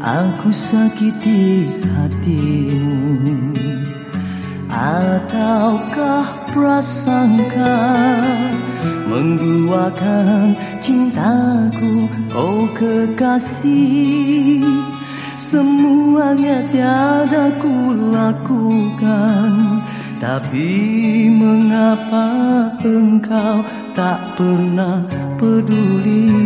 Aku sakiti hatimu. Ataukah prasangka Mengguakan cintaku? Oh kekasih Semuanya tiada ku lakukan. Tapi mengapa engkau tak pernah peduli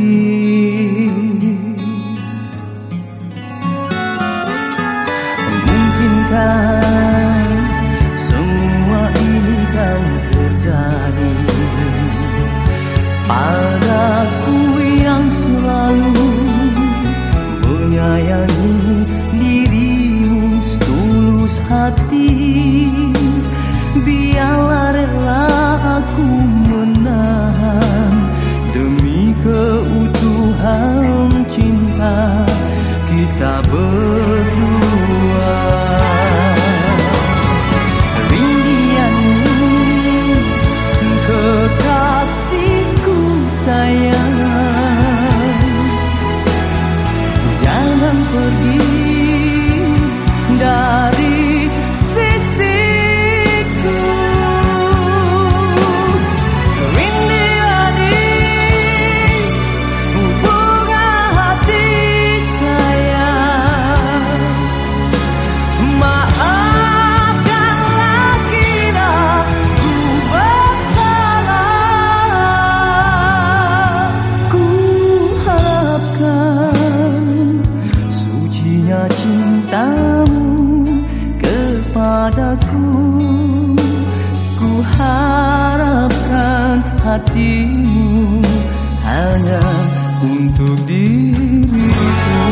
sayang. Jangan pergi cintamu kepadaku. Ku harapkan hatimu hanya untuk diriku